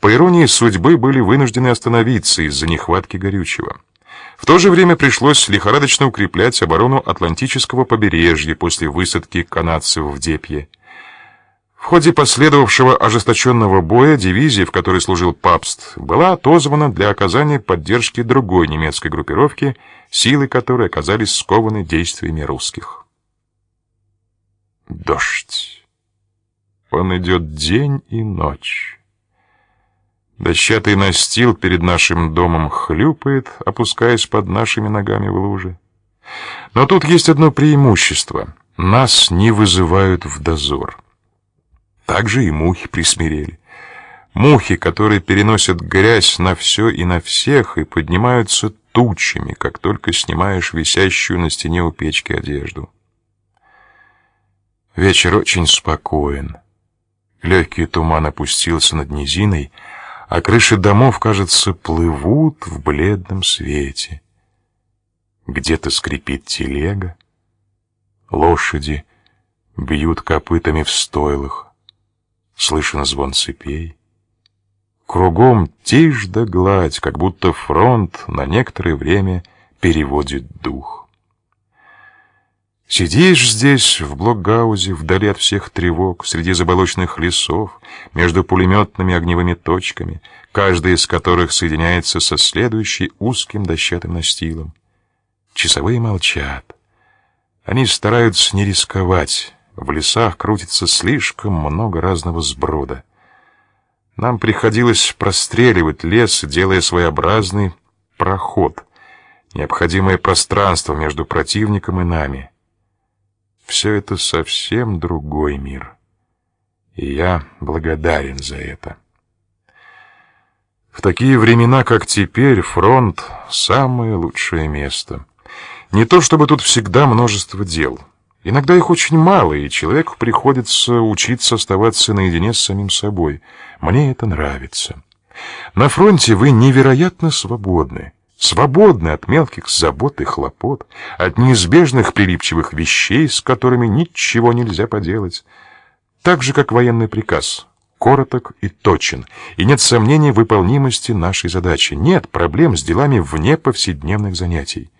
по иронии судьбы, были вынуждены остановиться из-за нехватки горючего. В то же время пришлось лихорадочно укреплять оборону Атлантического побережья после высадки канадцев в Депье. В ходе последовавшего ожесточенного боя дивизия, в которой служил Папст, была отозвана для оказания поддержки другой немецкой группировки, силы которой оказались скованы действиями русских. Дождь. Он идет день и ночь. Дощатый настил перед нашим домом хлюпает, опускаясь под нашими ногами в лужи. Но тут есть одно преимущество: нас не вызывают в дозор. Также и мухи присмирели. Мухи, которые переносят грязь на все и на всех и поднимаются тучами, как только снимаешь висящую на стене у печки одежду. Вечер очень спокоен. Легкий туман опустился над низиной, а крыши домов, кажется, плывут в бледном свете. Где-то скрипит телега, лошади бьют копытами в стойлах слышен звон цепей. Кругом тишь да гладь, как будто фронт на некоторое время переводит дух. Сидишь здесь, в Блокгаузе, вдали от всех тревог, среди заболоченных лесов, между пулеметными огневыми точками, каждая из которых соединяется со следующей узким дощатым настилом. Часовые молчат. Они стараются не рисковать, в лесах крутится слишком много разного сброда. Нам приходилось простреливать лес, делая своеобразный проход, необходимое пространство между противником и нами. Все это совсем другой мир. И я благодарен за это. В такие времена, как теперь, фронт — самое лучшее место. Не то чтобы тут всегда множество дел — Иногда их очень мало, и человеку приходится учиться оставаться наедине с самим собой. Мне это нравится. На фронте вы невероятно свободны. Свободны от мелких забот и хлопот, от неизбежных прилипчивых вещей, с которыми ничего нельзя поделать. Так же, как военный приказ. Короток и точен, и нет сомнений в выполнимости нашей задачи. Нет проблем с делами вне повседневных занятий.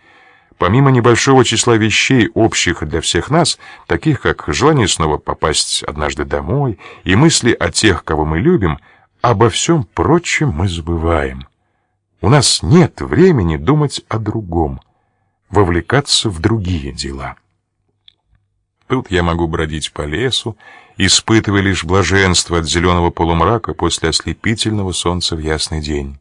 Помимо небольшого числа вещей, общих для всех нас, таких как желание снова попасть однажды домой и мысли о тех, кого мы любим, обо всем прочем мы забываем. У нас нет времени думать о другом, вовлекаться в другие дела. Тут я могу бродить по лесу, испытывая лишь блаженство от зеленого полумрака после ослепительного солнца в ясный день.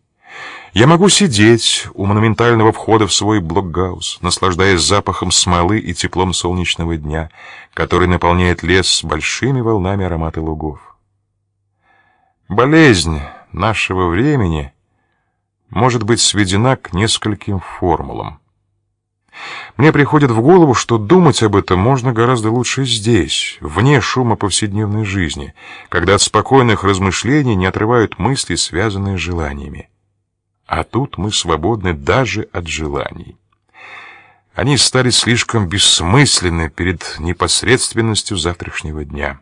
Я могу сидеть у монументального входа в свой блокгаус, наслаждаясь запахом смолы и теплом солнечного дня, который наполняет лес большими волнами аромата лугов. Болезнь нашего времени может быть сведена к нескольким формулам. Мне приходит в голову, что думать об этом можно гораздо лучше здесь, вне шума повседневной жизни, когда от спокойных размышлений не отрывают мысли, связанные с желаниями. А тут мы свободны даже от желаний. Они стали слишком бессмысленны перед непосредственностью завтрашнего дня.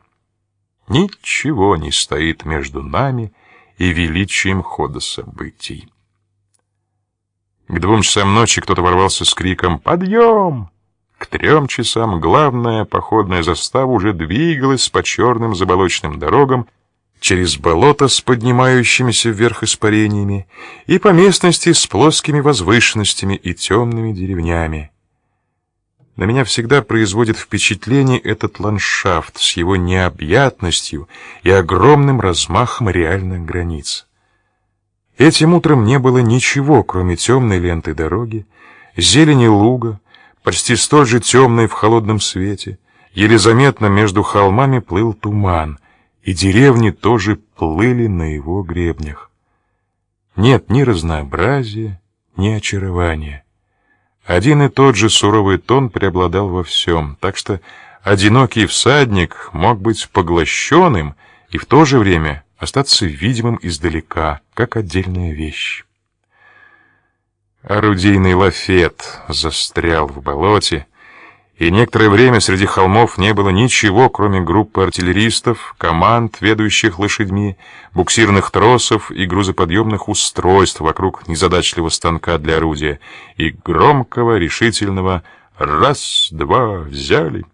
Ничего не стоит между нами и величием хода событий. К двум часам ночи кто-то ворвался с криком «Подъем!». К трем часам главная походная застава уже двигалась по черным заболоченным дорогам через болото с поднимающимися вверх испарениями и по местности с плоскими возвышенностями и темными деревнями. На меня всегда производит впечатление этот ландшафт с его необъятностью и огромным размахом реальных границ. Этим утром не было ничего, кроме темной ленты дороги, зелени луга, почти столь же темной в холодном свете. Еле заметно между холмами плыл туман — и деревни тоже плыли на его гребнях. Нет ни разнообразия, ни очарования. Один и тот же суровый тон преобладал во всем, так что одинокий всадник мог быть поглощенным и в то же время остаться видимым издалека, как отдельная вещь. Орудийный лафет застрял в болоте, и некоторое время среди холмов не было ничего, кроме группы артиллеристов, команд, ведущих лошадьми, буксирных тросов и грузоподъемных устройств вокруг незадачливого станка для орудия и громкого, решительного «раз, два, взяли».